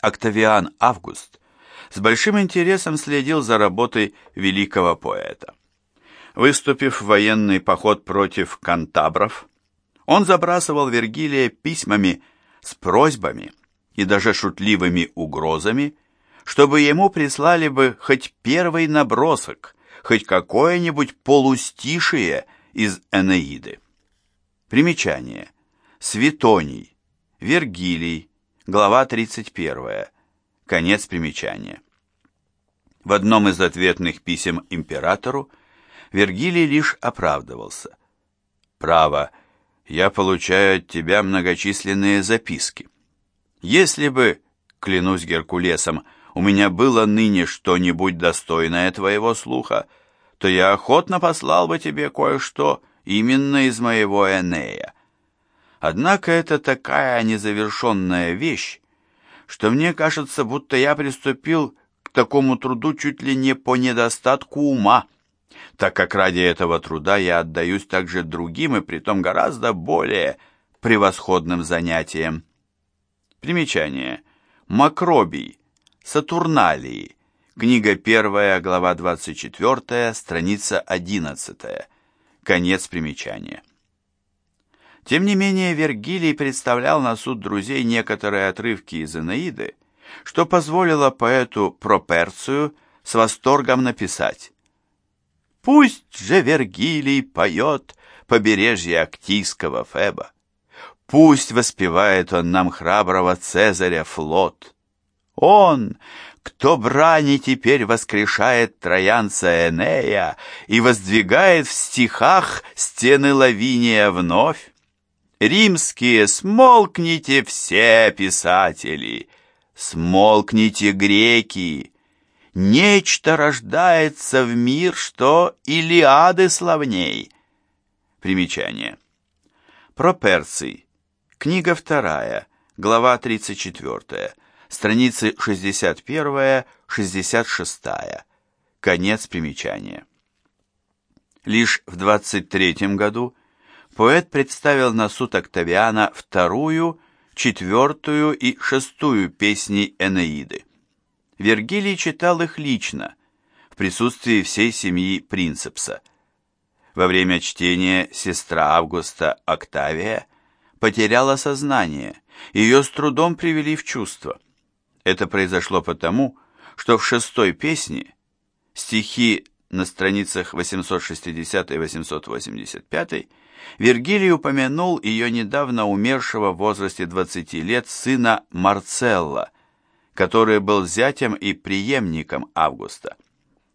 Октавиан Август с большим интересом следил за работой великого поэта. Выступив в военный поход против кантабров, он забрасывал Вергилия письмами с просьбами и даже шутливыми угрозами, чтобы ему прислали бы хоть первый набросок, хоть какое-нибудь полустишие из Энеиды. Примечание. Светоний. Вергилий. Глава 31. Конец примечания. В одном из ответных писем императору Вергилий лишь оправдывался. «Право, я получаю от тебя многочисленные записки. Если бы, клянусь Геркулесом, у меня было ныне что-нибудь достойное твоего слуха, то я охотно послал бы тебе кое-что именно из моего Энея. Однако это такая незавершенная вещь, что мне кажется, будто я приступил к такому труду чуть ли не по недостатку ума так как ради этого труда я отдаюсь также другим и притом гораздо более превосходным занятиям. Примечание. Макробий. Сатурналии. Книга 1, глава 24, страница 11. Конец примечания. Тем не менее, Вергилий представлял на суд друзей некоторые отрывки из Энеиды, что позволило поэту Проперцию с восторгом написать Пусть же Вергилий поет побережье Актийского Феба. Пусть воспевает он нам храброго Цезаря флот. Он, кто брани теперь воскрешает троянца Энея и воздвигает в стихах стены Лавиния вновь. Римские, смолкните все писатели, смолкните греки, Нечто рождается в мир, что Илиады славней. Примечание. Проперций. Книга вторая, глава 34, страницы 61-66. Конец примечания. Лишь в 23 году поэт представил на суд Октавиана вторую, четвертую и шестую песни Энеиды. Вергилий читал их лично, в присутствии всей семьи Принцепса. Во время чтения сестра Августа Октавия потеряла сознание, ее с трудом привели в чувство. Это произошло потому, что в шестой песне стихи на страницах 860 и 885 Вергилий упомянул ее недавно умершего в возрасте 20 лет сына Марцелла, который был зятем и преемником Августа.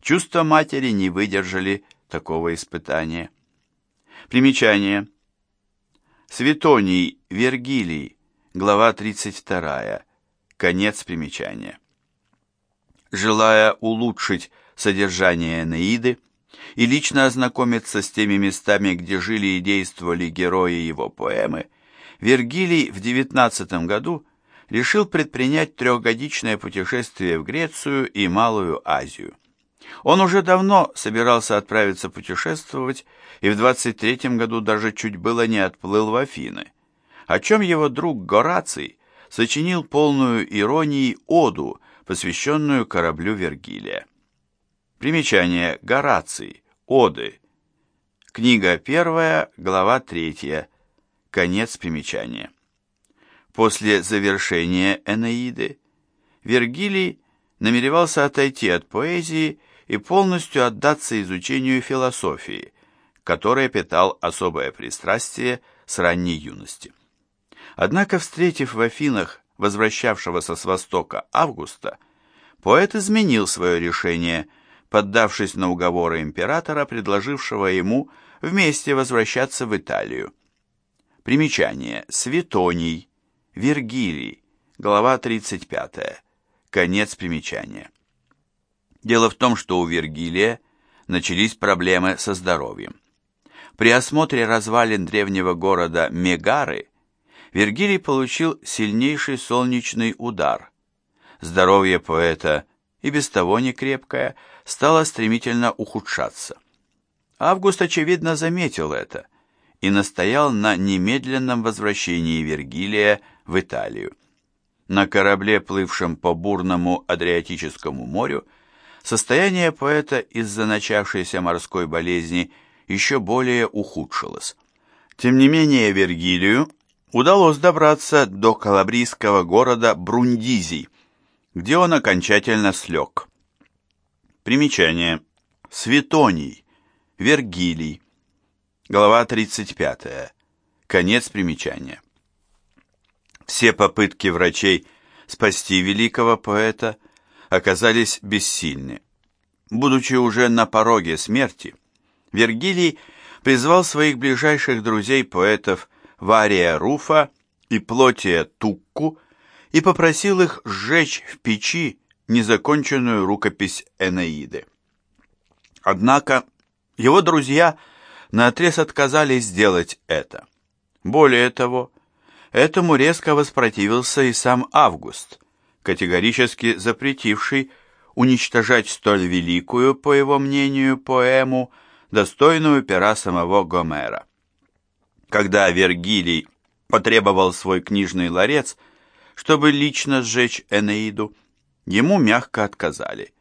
Чувства матери не выдержали такого испытания. Примечание. Светоний Вергилий, глава 32, конец примечания. Желая улучшить содержание Энеиды и лично ознакомиться с теми местами, где жили и действовали герои его поэмы, Вергилий в 19 году решил предпринять трехгодичное путешествие в Грецию и Малую Азию. Он уже давно собирался отправиться путешествовать и в 23 году даже чуть было не отплыл в Афины, о чем его друг Гораций сочинил полную иронии оду, посвященную кораблю Вергилия. Примечание Гораций, Оды. Книга первая, глава третья. Конец примечания. После завершения Энеиды Вергилий намеревался отойти от поэзии и полностью отдаться изучению философии, которой питал особое пристрастие с ранней юности. Однако, встретив в Афинах возвращавшегося с Востока Августа, поэт изменил свое решение, поддавшись на уговоры императора, предложившего ему вместе возвращаться в Италию. Примечание. Светоний. Вергилий, глава 35. Конец примечания. Дело в том, что у Вергилия начались проблемы со здоровьем. При осмотре развалин древнего города Мегары Вергилий получил сильнейший солнечный удар. Здоровье поэта, и без того не стало стремительно ухудшаться. Август, очевидно, заметил это и настоял на немедленном возвращении Вергилия в Италию. на корабле, плывшем по бурному Адриатическому морю, состояние поэта из-за начавшейся морской болезни еще более ухудшилось. Тем не менее Вергилию удалось добраться до калабрийского города Брундизи, где он окончательно слег. Примечание. Светоний. Вергилий. Глава 35. Конец примечания. Все попытки врачей спасти великого поэта оказались бессильны. Будучи уже на пороге смерти, Вергилий призвал своих ближайших друзей-поэтов Вария Руфа и Плотия Тукку и попросил их сжечь в печи незаконченную рукопись Энеиды. Однако его друзья наотрез отказались сделать это. Более того, этому резко воспротивился и сам Август, категорически запретивший уничтожать столь великую, по его мнению, поэму, достойную пера самого Гомера. Когда Вергилий потребовал свой книжный ларец, чтобы лично сжечь Энеиду, ему мягко отказали.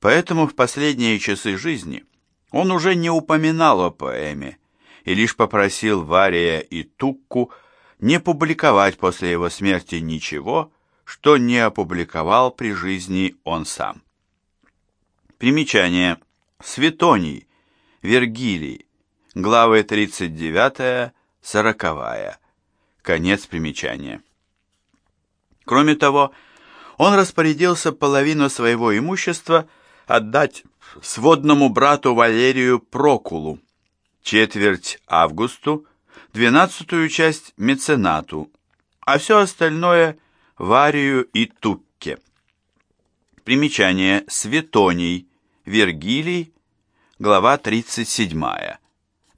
Поэтому в последние часы жизни он уже не упоминал о поэме и лишь попросил Вария и Тукку не публиковать после его смерти ничего, что не опубликовал при жизни он сам. Примечание. Светоний. Вергилий. Главы 39-40. Конец примечания. Кроме того, он распорядился половину своего имущества отдать сводному брату Валерию Прокулу, четверть Августу, двенадцатую часть меценату, а все остальное Варию и Тукке. Примечание Светоний, Вергилий, глава 37.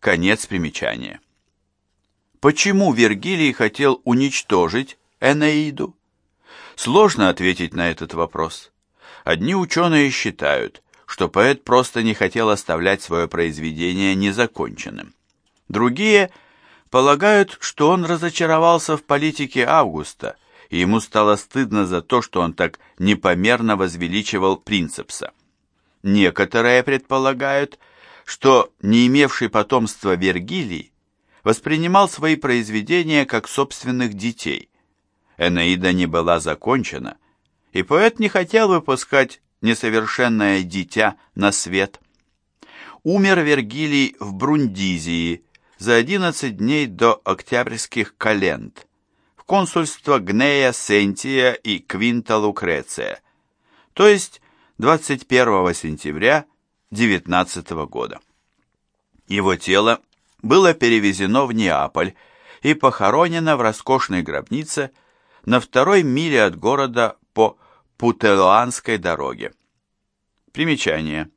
Конец примечания. Почему Вергилий хотел уничтожить Энеиду? Сложно ответить на этот вопрос. Одни ученые считают, что поэт просто не хотел оставлять свое произведение незаконченным. Другие полагают, что он разочаровался в политике Августа, и ему стало стыдно за то, что он так непомерно возвеличивал Принцепса. Некоторые предполагают, что не имевший потомства Вергилий воспринимал свои произведения как собственных детей. Энеида не была закончена, и поэт не хотел выпускать несовершенное дитя на свет. Умер Вергилий в Брундизии за 11 дней до октябрьских календ в консульство Гнея Сентия и Квинта Лукреция, то есть 21 сентября 19 года. Его тело было перевезено в Неаполь и похоронено в роскошной гробнице на второй миле от города по Путелуанской дороге. Примечание.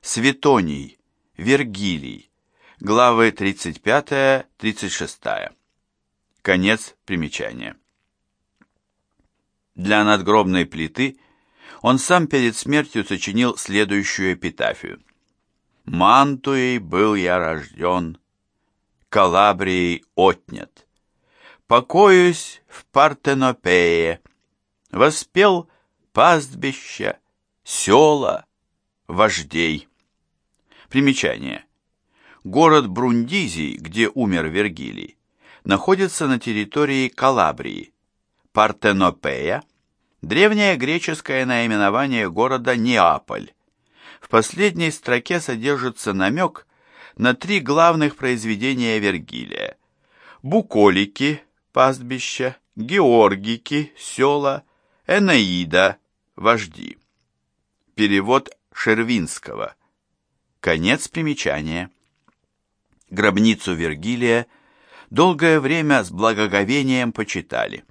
Светоний, Вергилий, главы 35-36. Конец примечания. Для надгробной плиты он сам перед смертью сочинил следующую эпитафию. «Мантуей был я рожден, Калабрией отнят. Покоюсь в Партенопее, воспел пастбища, села, вождей. Примечание. Город Брундизий, где умер Вергилий, находится на территории Калабрии. Партенопея – древнее греческое наименование города Неаполь. В последней строке содержится намек на три главных произведения Вергилия – Буколики, пастбища, Георгики, села, Энеида, вожди. Перевод Шервинского. Конец примечания. Гробницу Вергилия долгое время с благоговением почитали.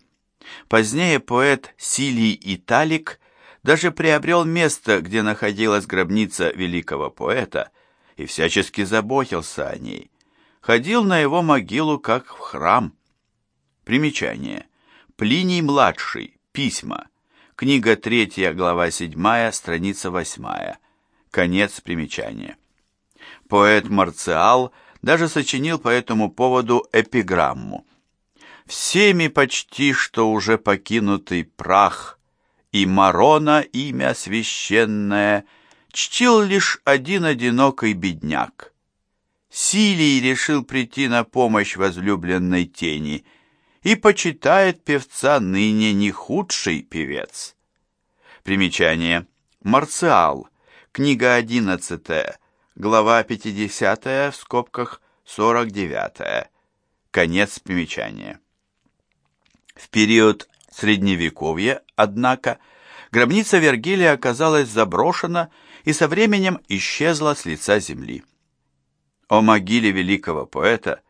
Позднее поэт Силий Италик даже приобрел место, где находилась гробница великого поэта, и всячески заботился о ней. Ходил на его могилу как в храм. Примечание. Плиний-младший. Письма. Книга 3, глава 7, страница 8. Конец примечания. Поэт Марциал даже сочинил по этому поводу эпиграмму. всеми почти что уже покинутый прах, и Марона имя священное чтил лишь один одинокий бедняк. Силий решил прийти на помощь возлюбленной тени и почитает певца ныне не худший певец. Примечание. Марциал. Книга одиннадцатая. Глава пятидесятая в скобках сорок девятая. Конец примечания. В период Средневековья, однако, гробница Вергилия оказалась заброшена и со временем исчезла с лица земли. О могиле великого поэта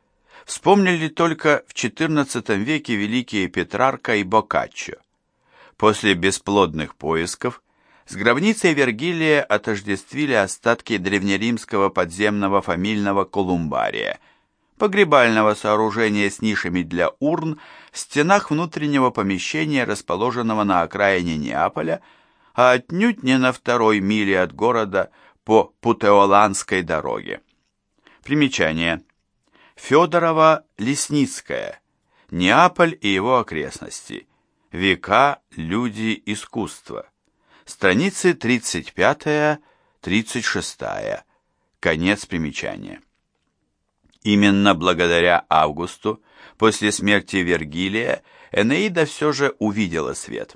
вспомнили только в XIV веке великие Петрарка и Боккаччо. После бесплодных поисков с гробницей Вергилия отождествили остатки древнеримского подземного фамильного колумбария – погребального сооружения с нишами для урн в стенах внутреннего помещения, расположенного на окраине Неаполя, а отнюдь не на второй миле от города по Путеоланской дороге. Примечание. Федорова-Лесницкая. Неаполь и его окрестности. Века, люди, искусство. Страницы 35-36. Конец примечания. Именно благодаря Августу, после смерти Вергилия, Энеида все же увидела свет.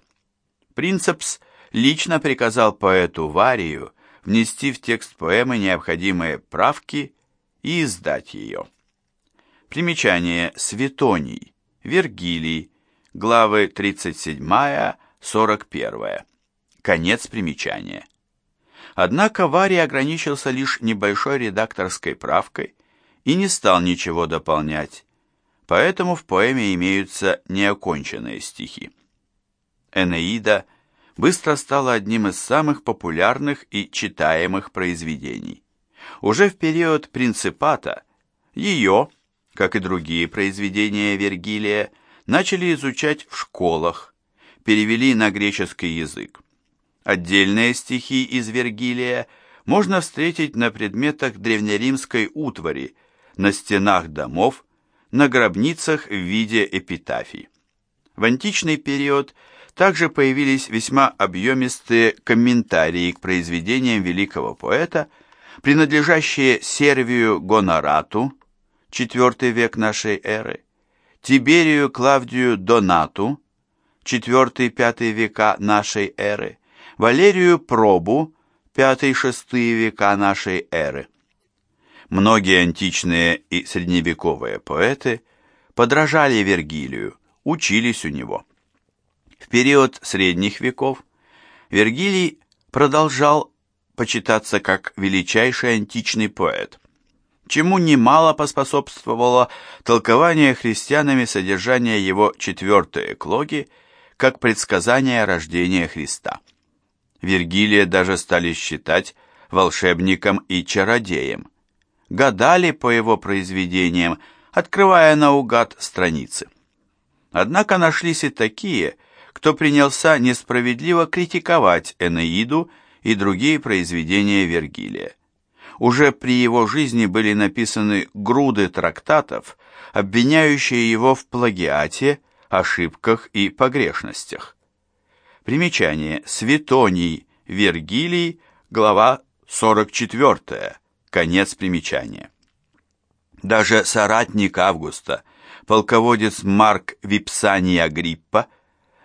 Принцепс лично приказал поэту Варию внести в текст поэмы необходимые правки и издать ее. Примечание Светоний, Вергилий, главы 37-41. Конец примечания. Однако Варий ограничился лишь небольшой редакторской правкой, и не стал ничего дополнять, поэтому в поэме имеются неоконченные стихи. Энеида быстро стала одним из самых популярных и читаемых произведений. Уже в период принципата ее, как и другие произведения Вергилия, начали изучать в школах, перевели на греческий язык. Отдельные стихи из Вергилия можно встретить на предметах древнеримской утвари – на стенах домов, на гробницах в виде эпитафий. В античный период также появились весьма объемистые комментарии к произведениям великого поэта, принадлежащие Сервию Гонорату, IV век нашей эры, Тиберию Клавдию Донату, IV-V века нашей эры, Валерию Пробу, V-VI века нашей эры. Многие античные и средневековые поэты подражали Вергилию, учились у него. В период средних веков Вергилий продолжал почитаться как величайший античный поэт, чему немало поспособствовало толкование христианами содержания его четвертой эклоги как предсказание рождения Христа. Вергилия даже стали считать волшебником и чародеем – гадали по его произведениям, открывая наугад страницы. Однако нашлись и такие, кто принялся несправедливо критиковать Энеиду и другие произведения Вергилия. Уже при его жизни были написаны груды трактатов, обвиняющие его в плагиате, ошибках и погрешностях. Примечание. Светоний, Вергилий, глава 44. Конец примечания. Даже соратник Августа, полководец Марк Випсаний Агриппа,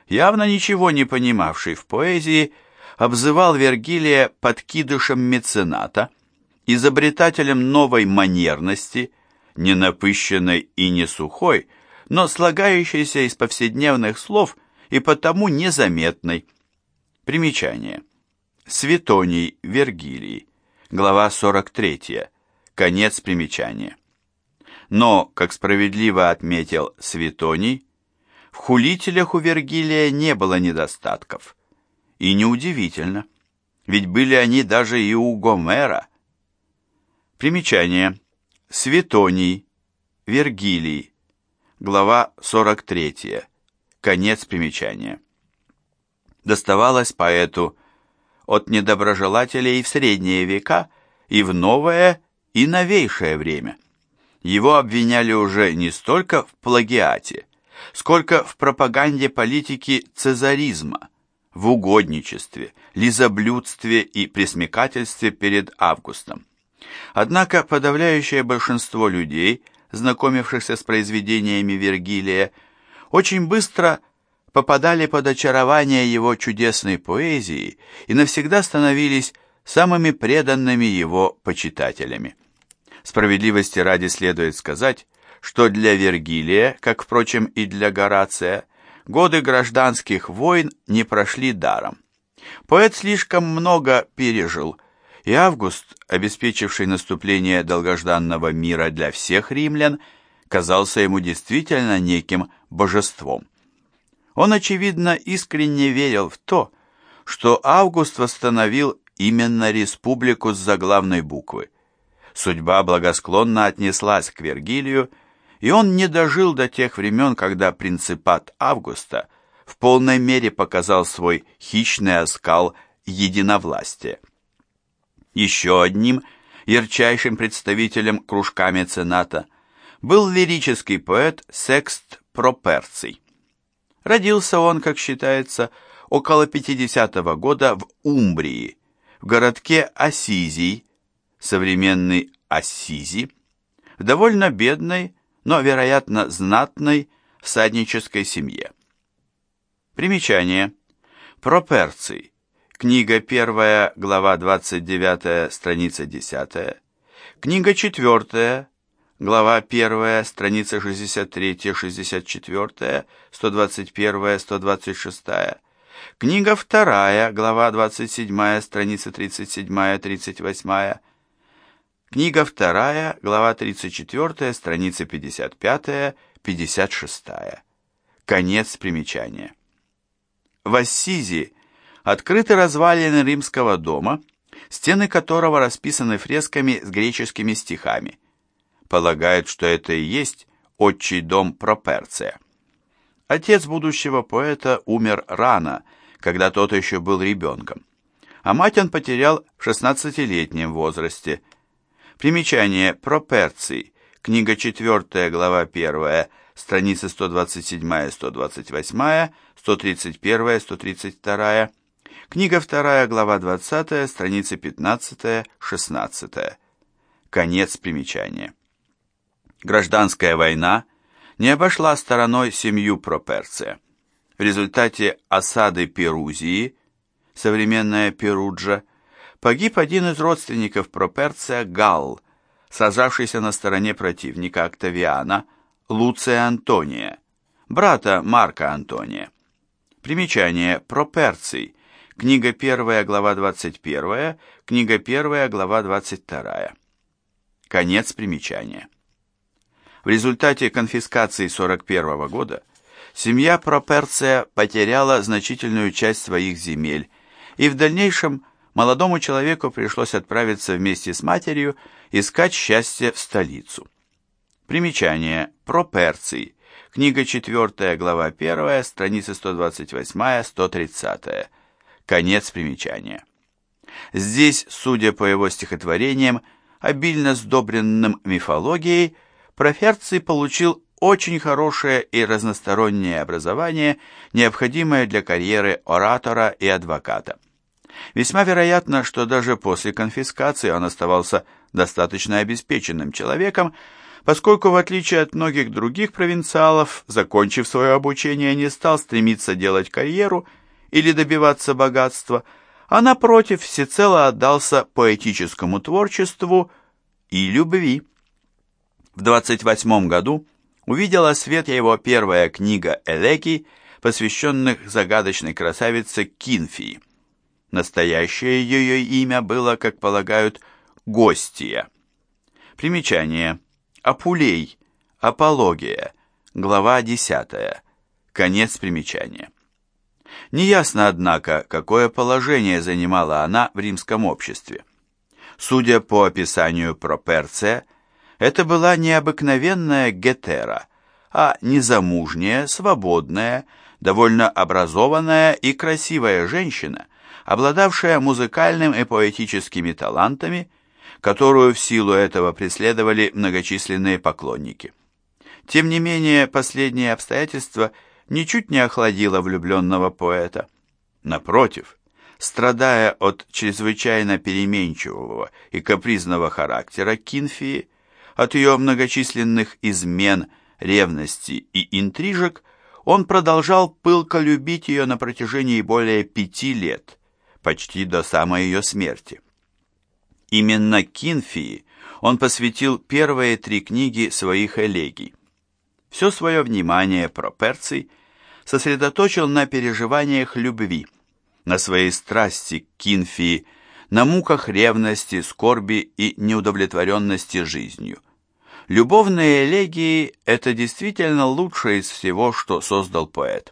явно ничего не понимавший в поэзии, обзывал Вергилия подкидышем мецената, изобретателем новой манерности, не напыщенной и не сухой, но слагающейся из повседневных слов и потому незаметной. Примечание. Светоний Вергилий глава 43, конец примечания. Но, как справедливо отметил Светоний, в хулителях у Вергилия не было недостатков. И неудивительно, ведь были они даже и у Гомера. Примечание. Светоний, Вергилий, глава 43, конец примечания. Доставалось поэту от недоброжелателей в средние века и в новое и новейшее время. Его обвиняли уже не столько в плагиате, сколько в пропаганде политики цезаризма, в угодничестве, лизоблюдстве и пресмекательстве перед Августом. Однако подавляющее большинство людей, знакомившихся с произведениями Вергилия, очень быстро попадали под очарование его чудесной поэзии и навсегда становились самыми преданными его почитателями. Справедливости ради следует сказать, что для Вергилия, как, впрочем, и для Горация, годы гражданских войн не прошли даром. Поэт слишком много пережил, и Август, обеспечивший наступление долгожданного мира для всех римлян, казался ему действительно неким божеством. Он, очевидно, искренне верил в то, что Август восстановил именно республику с заглавной буквы. Судьба благосклонно отнеслась к Вергилию, и он не дожил до тех времен, когда принципат Августа в полной мере показал свой хищный оскал единовластия. Еще одним ярчайшим представителем кружка мецената был лирический поэт Секст Проперций. Родился он, как считается, около 50 -го года в Умбрии, в городке Ассизий, современный Ассизи, в довольно бедной, но, вероятно, знатной всаднической семье. Примечание. Проперций. Книга 1, глава 29, страница 10. Книга 4, глава 1, страница 63, 64, 121, 126. Книга 2, глава 27, страница 37, 38. Книга 2, глава 34, страница 55, 56. Конец примечания. В Ассизи открыты развалины римского дома, стены которого расписаны фресками с греческими стихами. Полагают, что это и есть отчий дом Проперция. Отец будущего поэта умер рано, когда тот еще был ребенком, а мать он потерял в 16-летнем возрасте – Примечание Проперций. Книга 4, глава 1, страницы 127-128, 131-132. Книга 2, глава 20, страницы 15-16. Конец примечания. Гражданская война не обошла стороной семью Проперция. В результате осады Перузии, современная Перуджа, погиб один из родственников Проперция Галл, сажавшийся на стороне противника Октавиана, Луция Антония, брата Марка Антония. Примечание Проперций, книга 1, глава 21, книга 1, глава 22. Конец примечания. В результате конфискации 41 года семья Проперция потеряла значительную часть своих земель и в дальнейшем молодому человеку пришлось отправиться вместе с матерью искать счастье в столицу. Примечание. Про Перций. Книга 4, глава 1, страницы 128-130. Конец примечания. Здесь, судя по его стихотворениям, обильно сдобренным мифологией, Проферций получил очень хорошее и разностороннее образование, необходимое для карьеры оратора и адвоката. Весьма вероятно, что даже после конфискации он оставался достаточно обеспеченным человеком, поскольку, в отличие от многих других провинциалов, закончив свое обучение, не стал стремиться делать карьеру или добиваться богатства, а, напротив, всецело отдался поэтическому творчеству и любви. В 28 году увидела свет его первая книга «Элекий», посвященных загадочной красавице Кинфии. Настоящее ее имя было, как полагают, Гостия. Примечание. Апулей. Апология. Глава 10. Конец примечания. Неясно, однако, какое положение занимала она в римском обществе. Судя по описанию Проперция, это была необыкновенная гетера, а незамужняя, свободная, довольно образованная и красивая женщина, обладавшая музыкальным и поэтическими талантами, которую в силу этого преследовали многочисленные поклонники. Тем не менее, последнее обстоятельство ничуть не охладило влюбленного поэта. Напротив, страдая от чрезвычайно переменчивого и капризного характера Кинфии, от ее многочисленных измен, ревности и интрижек, он продолжал пылко любить ее на протяжении более пяти лет, почти до самой ее смерти. Именно Кинфии он посвятил первые три книги своих элегий. Все свое внимание про Перций сосредоточил на переживаниях любви, на своей страсти к Кинфии, на муках ревности, скорби и неудовлетворенности жизнью. Любовные элегии – это действительно лучшее из всего, что создал поэт.